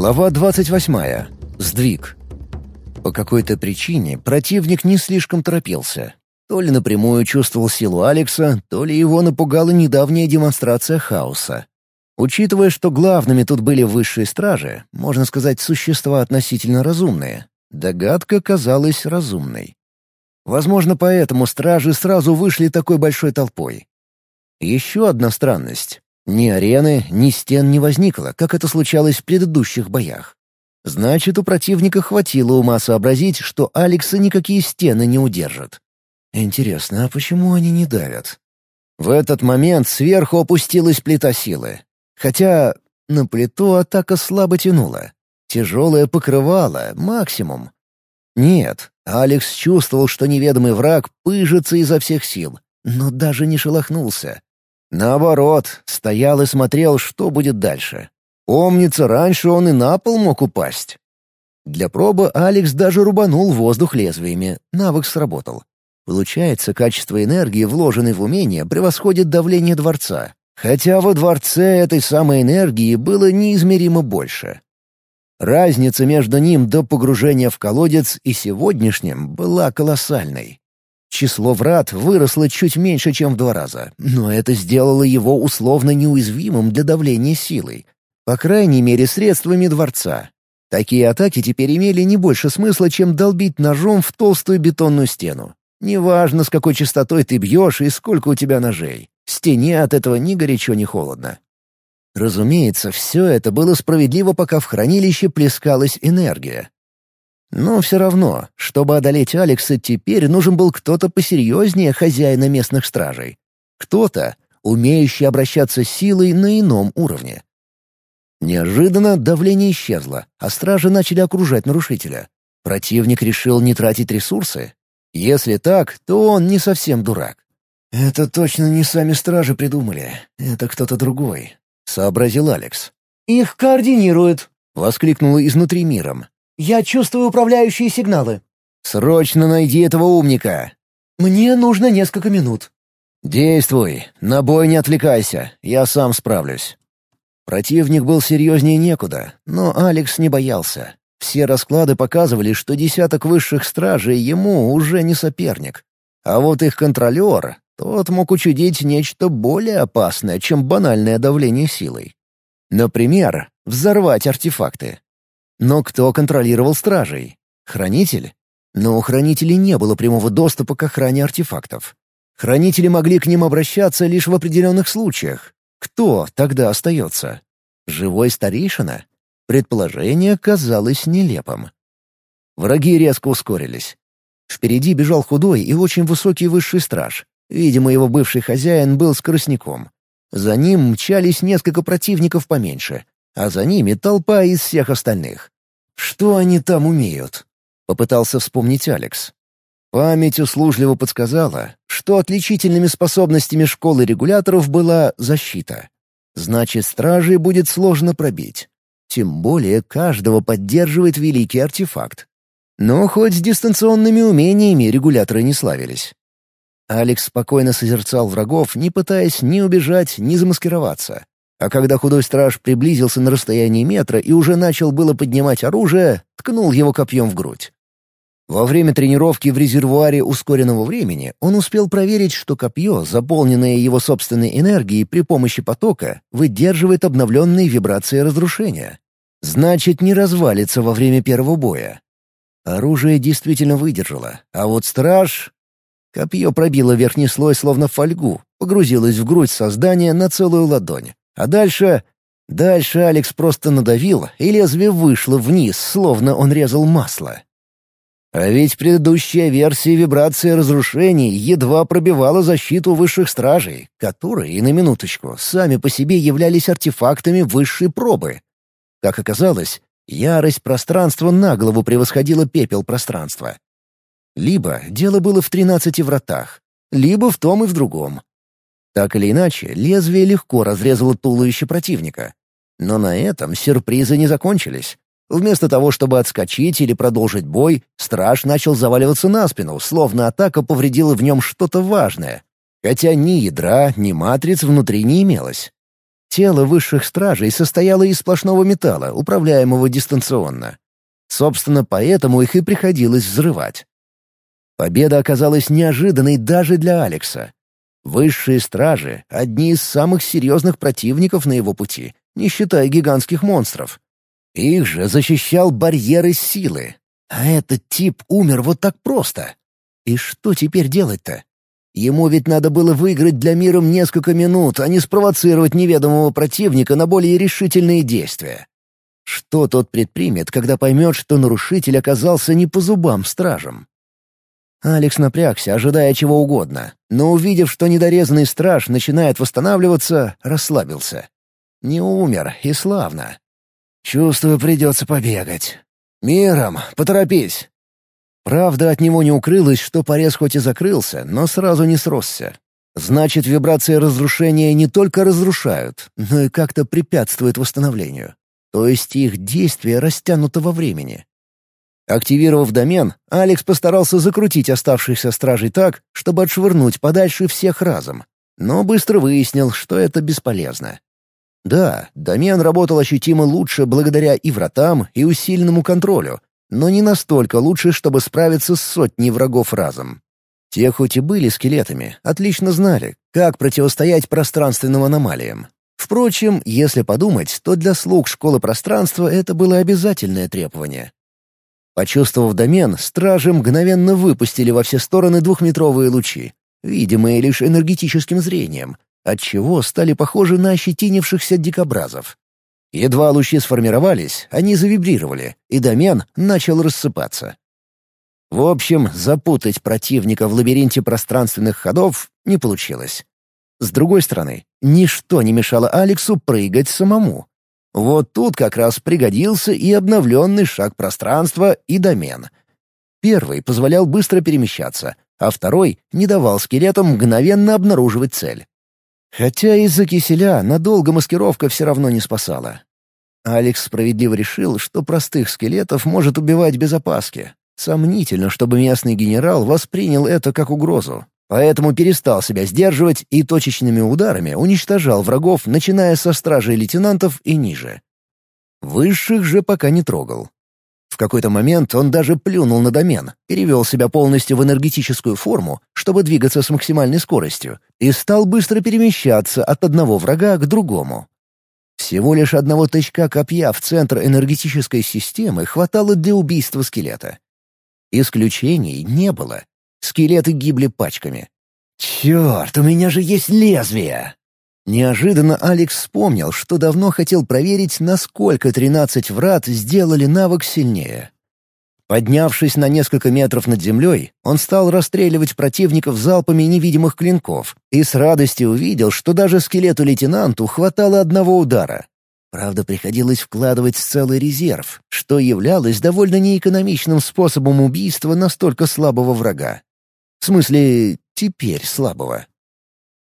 Глава 28. Сдвиг. По какой-то причине противник не слишком торопился. То ли напрямую чувствовал силу Алекса, то ли его напугала недавняя демонстрация хаоса. Учитывая, что главными тут были высшие стражи, можно сказать, существа относительно разумные, догадка казалась разумной. Возможно, поэтому стражи сразу вышли такой большой толпой. Еще одна странность. Ни арены, ни стен не возникло, как это случалось в предыдущих боях. Значит, у противника хватило ума сообразить, что Алекса никакие стены не удержат. Интересно, а почему они не давят? В этот момент сверху опустилась плита силы. Хотя на плиту атака слабо тянула. Тяжелое покрывало — максимум. Нет, Алекс чувствовал, что неведомый враг пыжится изо всех сил, но даже не шелохнулся. Наоборот, стоял и смотрел, что будет дальше. Помнится, раньше он и на пол мог упасть. Для пробы Алекс даже рубанул воздух лезвиями, навык сработал. Получается, качество энергии, вложенной в умение, превосходит давление дворца. Хотя во дворце этой самой энергии было неизмеримо больше. Разница между ним до погружения в колодец и сегодняшним была колоссальной. Число врат выросло чуть меньше, чем в два раза, но это сделало его условно неуязвимым для давления силой. По крайней мере, средствами дворца. Такие атаки теперь имели не больше смысла, чем долбить ножом в толстую бетонную стену. Неважно, с какой частотой ты бьешь и сколько у тебя ножей. Стене от этого ни горячо, ни холодно. Разумеется, все это было справедливо, пока в хранилище плескалась энергия. Но все равно, чтобы одолеть Алекса, теперь нужен был кто-то посерьезнее хозяина местных стражей. Кто-то, умеющий обращаться силой на ином уровне. Неожиданно давление исчезло, а стражи начали окружать нарушителя. Противник решил не тратить ресурсы? Если так, то он не совсем дурак. «Это точно не сами стражи придумали. Это кто-то другой», — сообразил Алекс. «Их координируют», — воскликнула изнутри миром. Я чувствую управляющие сигналы». «Срочно найди этого умника!» «Мне нужно несколько минут». «Действуй. На бой не отвлекайся. Я сам справлюсь». Противник был серьезнее некуда, но Алекс не боялся. Все расклады показывали, что десяток высших стражей ему уже не соперник. А вот их контролер, тот мог учудить нечто более опасное, чем банальное давление силой. Например, взорвать артефакты. Но кто контролировал стражей? Хранитель? Но у хранителей не было прямого доступа к охране артефактов. Хранители могли к ним обращаться лишь в определенных случаях. Кто тогда остается? Живой старейшина? Предположение казалось нелепым. Враги резко ускорились. Впереди бежал худой и очень высокий высший страж. Видимо, его бывший хозяин был скоростником. За ним мчались несколько противников поменьше, а за ними толпа из всех остальных. Что они там умеют? Попытался вспомнить Алекс. Память услужливо подсказала, что отличительными способностями школы регуляторов была защита. Значит, стражей будет сложно пробить. Тем более каждого поддерживает великий артефакт. Но хоть с дистанционными умениями регуляторы не славились. Алекс спокойно созерцал врагов, не пытаясь ни убежать, ни замаскироваться. А когда худой страж приблизился на расстояние метра и уже начал было поднимать оружие, ткнул его копьем в грудь. Во время тренировки в резервуаре ускоренного времени он успел проверить, что копье, заполненное его собственной энергией при помощи потока, выдерживает обновленные вибрации разрушения. Значит, не развалится во время первого боя. Оружие действительно выдержало, а вот страж... Копье пробило верхний слой словно фольгу, погрузилось в грудь создания на целую ладонь. А дальше... Дальше Алекс просто надавил, и лезвие вышло вниз, словно он резал масло. А ведь предыдущая версия вибрации разрушений едва пробивала защиту высших стражей, которые, на минуточку, сами по себе являлись артефактами высшей пробы. Как оказалось, ярость пространства на голову превосходила пепел пространства. Либо дело было в тринадцати вратах, либо в том и в другом. Так или иначе, лезвие легко разрезало туловище противника. Но на этом сюрпризы не закончились. Вместо того, чтобы отскочить или продолжить бой, страж начал заваливаться на спину, словно атака повредила в нем что-то важное. Хотя ни ядра, ни матриц внутри не имелось. Тело высших стражей состояло из сплошного металла, управляемого дистанционно. Собственно, поэтому их и приходилось взрывать. Победа оказалась неожиданной даже для Алекса. Высшие стражи — одни из самых серьезных противников на его пути, не считая гигантских монстров. Их же защищал барьер из силы. А этот тип умер вот так просто. И что теперь делать-то? Ему ведь надо было выиграть для мира несколько минут, а не спровоцировать неведомого противника на более решительные действия. Что тот предпримет, когда поймет, что нарушитель оказался не по зубам стражам? Алекс напрягся, ожидая чего угодно, но увидев, что недорезанный страж начинает восстанавливаться, расслабился. Не умер, и славно. «Чувствую, придется побегать. Миром, поторопись!» Правда, от него не укрылось, что порез хоть и закрылся, но сразу не сросся. Значит, вибрации разрушения не только разрушают, но и как-то препятствуют восстановлению. То есть их действие растянуто во времени. Активировав домен, Алекс постарался закрутить оставшихся стражей так, чтобы отшвырнуть подальше всех разом. Но быстро выяснил, что это бесполезно. Да, домен работал ощутимо лучше благодаря и вратам, и усиленному контролю, но не настолько лучше, чтобы справиться с сотней врагов разом. Те хоть и были скелетами, отлично знали, как противостоять пространственным аномалиям. Впрочем, если подумать, то для слуг школы пространства это было обязательное требование. Почувствовав домен, стражи мгновенно выпустили во все стороны двухметровые лучи, видимые лишь энергетическим зрением, отчего стали похожи на ощетинившихся дикобразов. Едва лучи сформировались, они завибрировали, и домен начал рассыпаться. В общем, запутать противника в лабиринте пространственных ходов не получилось. С другой стороны, ничто не мешало Алексу прыгать самому. Вот тут как раз пригодился и обновленный шаг пространства и домен. Первый позволял быстро перемещаться, а второй не давал скелетам мгновенно обнаруживать цель. Хотя из-за киселя надолго маскировка все равно не спасала. Алекс справедливо решил, что простых скелетов может убивать без опаски. Сомнительно, чтобы местный генерал воспринял это как угрозу. Поэтому перестал себя сдерживать и точечными ударами уничтожал врагов, начиная со стражей лейтенантов и ниже. Высших же пока не трогал. В какой-то момент он даже плюнул на домен, перевел себя полностью в энергетическую форму, чтобы двигаться с максимальной скоростью, и стал быстро перемещаться от одного врага к другому. Всего лишь одного тычка копья в центр энергетической системы хватало для убийства скелета. Исключений не было. Скелеты гибли пачками. «Черт, у меня же есть лезвие!» Неожиданно Алекс вспомнил, что давно хотел проверить, насколько 13 врат сделали навык сильнее. Поднявшись на несколько метров над землей, он стал расстреливать противников залпами невидимых клинков и с радостью увидел, что даже скелету-лейтенанту хватало одного удара. Правда, приходилось вкладывать целый резерв, что являлось довольно неэкономичным способом убийства настолько слабого врага. В смысле, теперь слабого.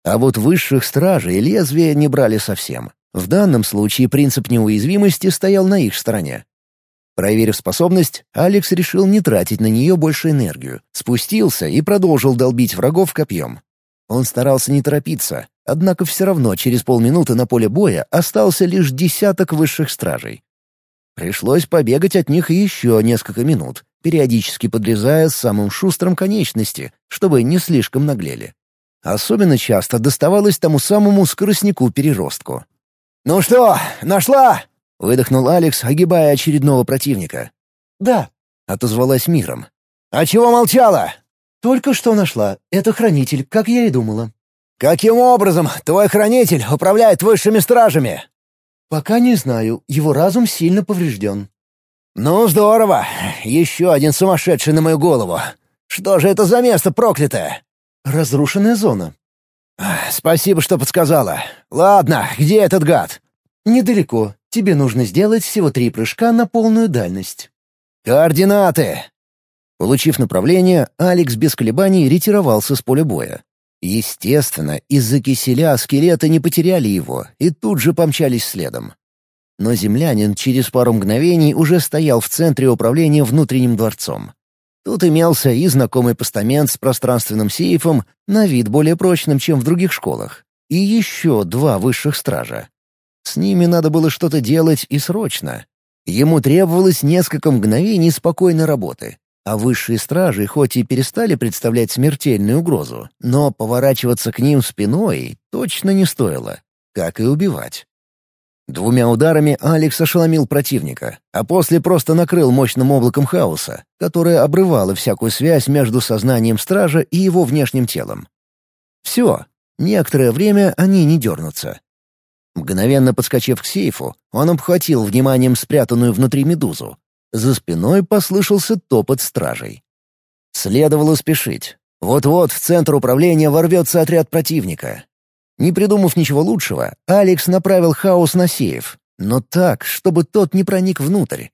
А вот высших стражей лезвия не брали совсем. В данном случае принцип неуязвимости стоял на их стороне. Проверив способность, Алекс решил не тратить на нее больше энергию, спустился и продолжил долбить врагов копьем. Он старался не торопиться, однако все равно через полминуты на поле боя остался лишь десяток высших стражей. Пришлось побегать от них еще несколько минут, периодически подрезая самым шустрым конечности, чтобы не слишком наглели. Особенно часто доставалось тому самому скоростнику-переростку. «Ну что, нашла?» — выдохнул Алекс, огибая очередного противника. «Да», — отозвалась миром. «А чего молчала?» «Только что нашла. Это хранитель, как я и думала». «Каким образом твой хранитель управляет высшими стражами?» «Пока не знаю. Его разум сильно поврежден». «Ну, здорово. Еще один сумасшедший на мою голову. Что же это за место проклятое?» «Разрушенная зона». «Спасибо, что подсказала. Ладно, где этот гад?» «Недалеко. Тебе нужно сделать всего три прыжка на полную дальность». «Координаты!» Получив направление, Алекс без колебаний ретировался с поля боя. Естественно, из-за киселя скелеты не потеряли его и тут же помчались следом. Но землянин через пару мгновений уже стоял в центре управления внутренним дворцом. Тут имелся и знакомый постамент с пространственным сейфом, на вид более прочным, чем в других школах, и еще два высших стража. С ними надо было что-то делать и срочно. Ему требовалось несколько мгновений спокойной работы. А высшие стражи хоть и перестали представлять смертельную угрозу, но поворачиваться к ним спиной точно не стоило, как и убивать. Двумя ударами Алекс ошеломил противника, а после просто накрыл мощным облаком хаоса, которое обрывало всякую связь между сознанием стража и его внешним телом. Все. Некоторое время они не дернутся. Мгновенно подскочив к сейфу, он обхватил вниманием спрятанную внутри медузу. За спиной послышался топот стражей. Следовало спешить. Вот-вот в центр управления ворвется отряд противника, не придумав ничего лучшего, Алекс направил хаос на сейф, но так, чтобы тот не проник внутрь.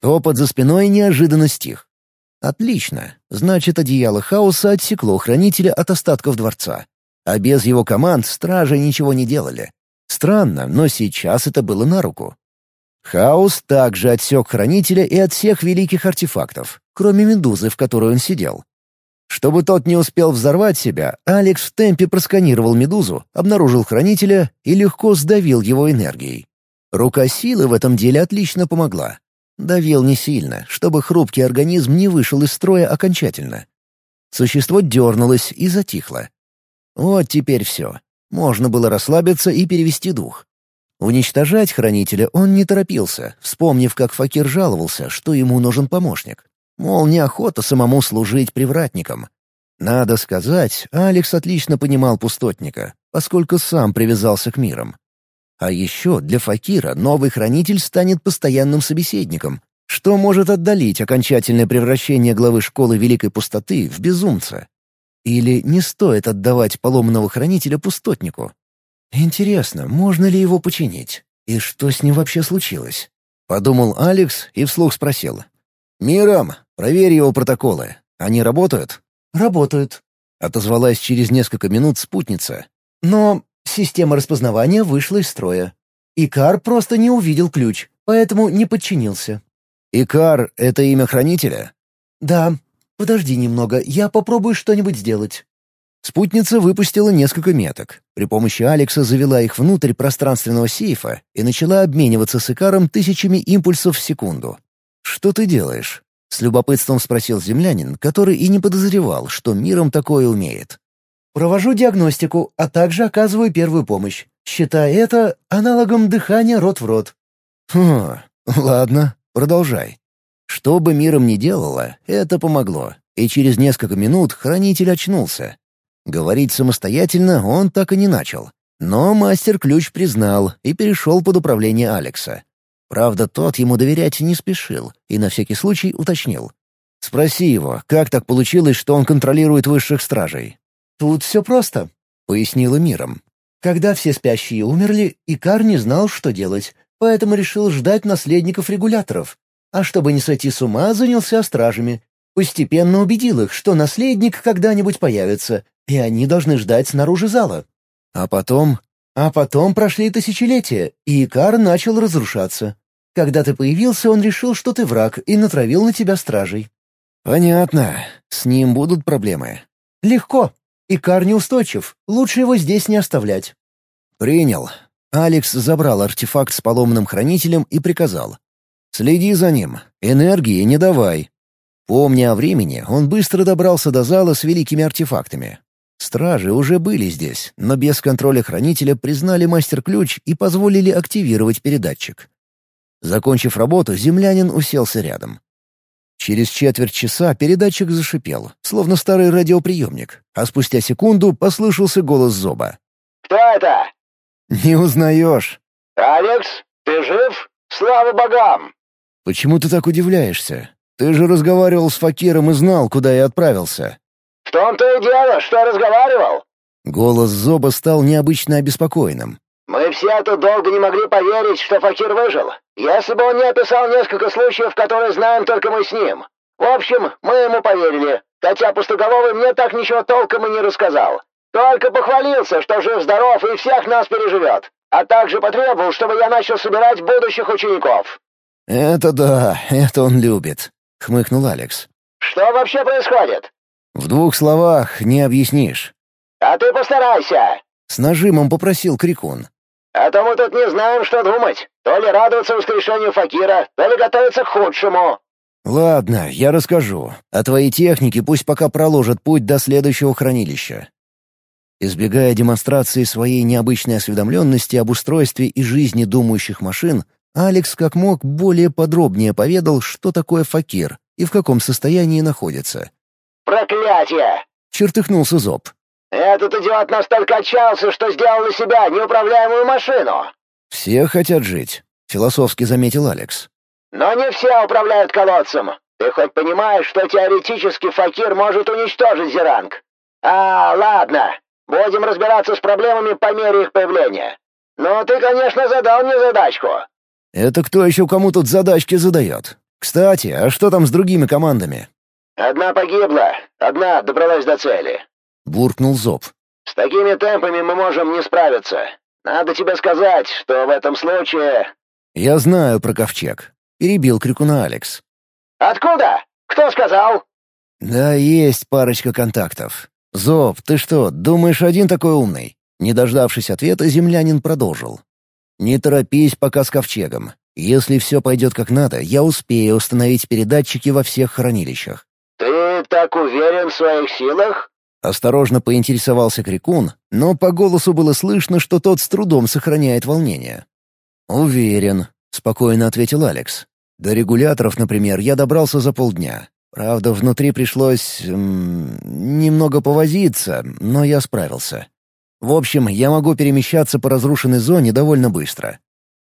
Топот за спиной неожиданно стих. Отлично, значит, одеяло хаоса отсекло хранителя от остатков дворца. А без его команд стражи ничего не делали. Странно, но сейчас это было на руку. Хаос также отсек хранителя и от всех великих артефактов, кроме медузы, в которой он сидел. Чтобы тот не успел взорвать себя, Алекс в темпе просканировал медузу, обнаружил хранителя и легко сдавил его энергией. Рука силы в этом деле отлично помогла. Давил не сильно, чтобы хрупкий организм не вышел из строя окончательно. Существо дернулось и затихло. Вот теперь все. Можно было расслабиться и перевести дух. Уничтожать хранителя он не торопился, вспомнив, как Факир жаловался, что ему нужен помощник. Мол, неохота самому служить привратником. Надо сказать, Алекс отлично понимал пустотника, поскольку сам привязался к мирам. А еще для Факира новый хранитель станет постоянным собеседником, что может отдалить окончательное превращение главы школы Великой Пустоты в безумца. Или не стоит отдавать поломанного хранителя пустотнику? Интересно, можно ли его починить? И что с ним вообще случилось? Подумал Алекс и вслух спросил. «Миром, проверь его протоколы. Они работают?» «Работают», — отозвалась через несколько минут спутница. «Но система распознавания вышла из строя. Икар просто не увидел ключ, поэтому не подчинился». «Икар — это имя хранителя?» «Да. Подожди немного, я попробую что-нибудь сделать». Спутница выпустила несколько меток. При помощи Алекса завела их внутрь пространственного сейфа и начала обмениваться с Икаром тысячами импульсов в секунду. «Что ты делаешь?» — с любопытством спросил землянин, который и не подозревал, что миром такое умеет. «Провожу диагностику, а также оказываю первую помощь, считая это аналогом дыхания рот в рот». «Хм, ладно, продолжай». Что бы миром ни делало, это помогло, и через несколько минут хранитель очнулся. Говорить самостоятельно он так и не начал. Но мастер-ключ признал и перешел под управление Алекса. Правда, тот ему доверять не спешил и на всякий случай уточнил. «Спроси его, как так получилось, что он контролирует высших стражей?» «Тут все просто», — пояснила миром. «Когда все спящие умерли, Икар не знал, что делать, поэтому решил ждать наследников-регуляторов. А чтобы не сойти с ума, занялся стражами. Постепенно убедил их, что наследник когда-нибудь появится, и они должны ждать снаружи зала. А потом... А потом прошли тысячелетия, и Икар начал разрушаться. Когда ты появился, он решил, что ты враг, и натравил на тебя стражей». «Понятно. С ним будут проблемы». «Легко. Икар неустойчив. Лучше его здесь не оставлять». «Принял». Алекс забрал артефакт с поломанным хранителем и приказал. «Следи за ним. Энергии не давай». Помня о времени, он быстро добрался до зала с великими артефактами. Стражи уже были здесь, но без контроля хранителя признали мастер-ключ и позволили активировать передатчик. Закончив работу, землянин уселся рядом. Через четверть часа передатчик зашипел, словно старый радиоприемник, а спустя секунду послышался голос Зоба. «Кто это?» «Не узнаешь». «Алекс, ты жив? Слава богам!» «Почему ты так удивляешься? Ты же разговаривал с Факиром и знал, куда я отправился». «В том-то и дело, что разговаривал». Голос Зоба стал необычно обеспокоенным. «Мы все тут долго не могли поверить, что Факир выжил. Если бы он не описал несколько случаев, которые знаем только мы с ним. В общем, мы ему поверили, хотя Пустоголовый мне так ничего толком и не рассказал. Только похвалился, что жив-здоров и всех нас переживет, а также потребовал, чтобы я начал собирать будущих учеников». «Это да, это он любит», — хмыкнул Алекс. «Что вообще происходит?» «В двух словах не объяснишь». «А ты постарайся!» — с нажимом попросил Крикун. А то мы тут не знаем, что думать. То ли радоваться воскрешению Факира, то ли готовиться к худшему». «Ладно, я расскажу. А твои техники пусть пока проложат путь до следующего хранилища. Избегая демонстрации своей необычной осведомленности об устройстве и жизни думающих машин, Алекс как мог более подробнее поведал, что такое факир и в каком состоянии находится. «Проклятие!» — чертыхнулся Зоб. «Этот идиот настолько отчаялся, что сделал из себя неуправляемую машину!» «Все хотят жить», — философски заметил Алекс. «Но не все управляют колодцем. Ты хоть понимаешь, что теоретически факир может уничтожить Зеранг? А, ладно, будем разбираться с проблемами по мере их появления. Но ты, конечно, задал мне задачку. Это кто еще кому тут задачки задает? Кстати, а что там с другими командами? Одна погибла, одна добралась до цели. Буркнул Зоб. С такими темпами мы можем не справиться. Надо тебе сказать, что в этом случае... Я знаю про ковчег. Перебил крикуна Алекс. Откуда? Кто сказал? Да, есть парочка контактов. Зоб, ты что, думаешь, один такой умный? Не дождавшись ответа, землянин продолжил. Не торопись пока с ковчегом. Если все пойдет как надо, я успею установить передатчики во всех хранилищах. «Ты так уверен в своих силах?» Осторожно поинтересовался Крикун, но по голосу было слышно, что тот с трудом сохраняет волнение. «Уверен», — спокойно ответил Алекс. «До регуляторов, например, я добрался за полдня. Правда, внутри пришлось... М немного повозиться, но я справился. В общем, я могу перемещаться по разрушенной зоне довольно быстро.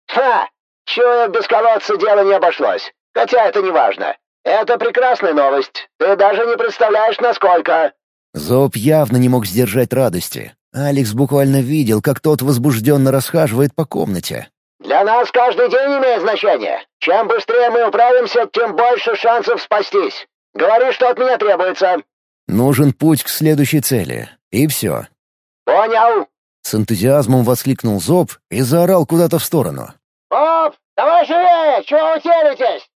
«Ха! Чую, без колодца дело не обошлось. Хотя это не важно. Это прекрасная новость. Ты даже не представляешь, насколько...» Зоб явно не мог сдержать радости. Алекс буквально видел, как тот возбужденно расхаживает по комнате. «Для нас каждый день имеет значение. Чем быстрее мы управимся, тем больше шансов спастись. Говори, что от меня требуется». «Нужен путь к следующей цели. И все. «Понял!» С энтузиазмом воскликнул Зоб и заорал куда-то в сторону. «Оп! Давай живее! Чего утеретесь?»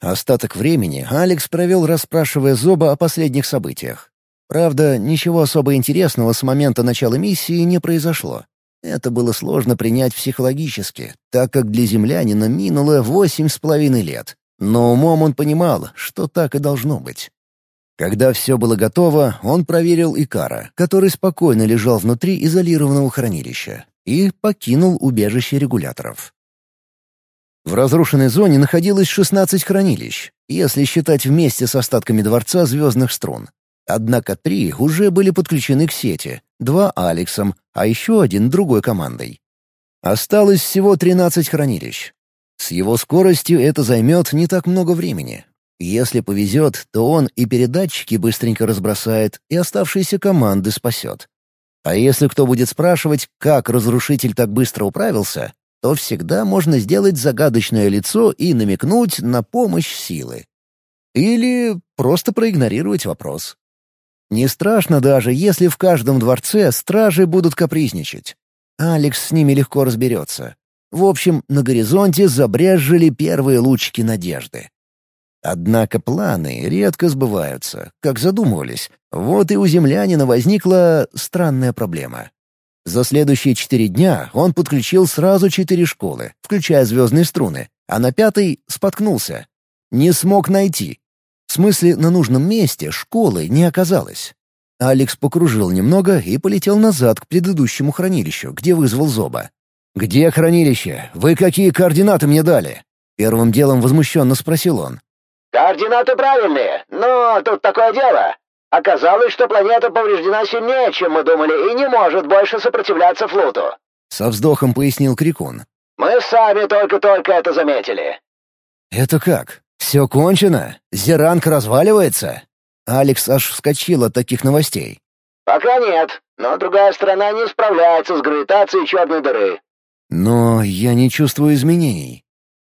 Остаток времени Алекс провел, расспрашивая Зоба о последних событиях. Правда, ничего особо интересного с момента начала миссии не произошло. Это было сложно принять психологически, так как для землянина минуло восемь с половиной лет. Но умом он понимал, что так и должно быть. Когда все было готово, он проверил Икара, который спокойно лежал внутри изолированного хранилища, и покинул убежище регуляторов. В разрушенной зоне находилось 16 хранилищ, если считать вместе с остатками Дворца Звездных Струн. Однако три уже были подключены к сети, два — Алексом, а еще один — другой командой. Осталось всего 13 хранилищ. С его скоростью это займет не так много времени, если повезет, то он и передатчики быстренько разбросает, и оставшиеся команды спасет. А если кто будет спрашивать, как разрушитель так быстро управился, то всегда можно сделать загадочное лицо и намекнуть на помощь силы. Или просто проигнорировать вопрос. Не страшно даже, если в каждом дворце стражи будут капризничать. Алекс с ними легко разберется. В общем, на горизонте забрежжили первые лучики надежды. Однако планы редко сбываются, как задумывались. Вот и у землянина возникла странная проблема. За следующие четыре дня он подключил сразу четыре школы, включая звездные струны, а на пятой споткнулся. Не смог найти. В смысле, на нужном месте школы не оказалось. Алекс покружил немного и полетел назад к предыдущему хранилищу, где вызвал Зоба. «Где хранилище? Вы какие координаты мне дали?» Первым делом возмущенно спросил он. «Координаты правильные, но тут такое дело. Оказалось, что планета повреждена сильнее, чем мы думали, и не может больше сопротивляться флоту». Со вздохом пояснил Крикун. «Мы сами только-только это заметили». «Это как? Все кончено? Зеранг разваливается?» Алекс аж вскочил от таких новостей. «Пока нет, но другая страна не справляется с гравитацией черной дыры». «Но я не чувствую изменений».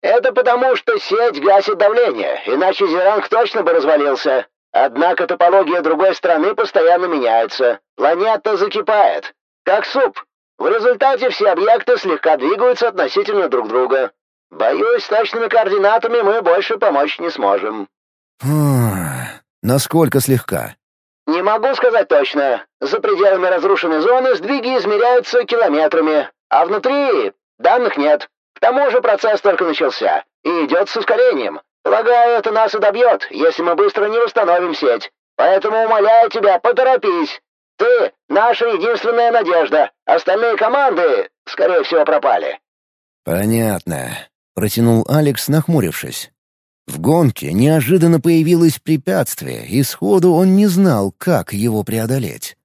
Это потому, что сеть гасит давление, иначе Зеранг точно бы развалился. Однако топология другой страны постоянно меняется. Планета закипает. Как суп. В результате все объекты слегка двигаются относительно друг друга. Боюсь, с точными координатами мы больше помочь не сможем. Насколько слегка? Не могу сказать точно. За пределами разрушенной зоны сдвиги измеряются километрами, а внутри Данных нет. К тому же процесс только начался и идет с ускорением. Полагаю, это нас и добьет, если мы быстро не восстановим сеть. Поэтому умоляю тебя, поторопись. Ты — наша единственная надежда. Остальные команды, скорее всего, пропали». «Понятно», — протянул Алекс, нахмурившись. В гонке неожиданно появилось препятствие, и сходу он не знал, как его преодолеть.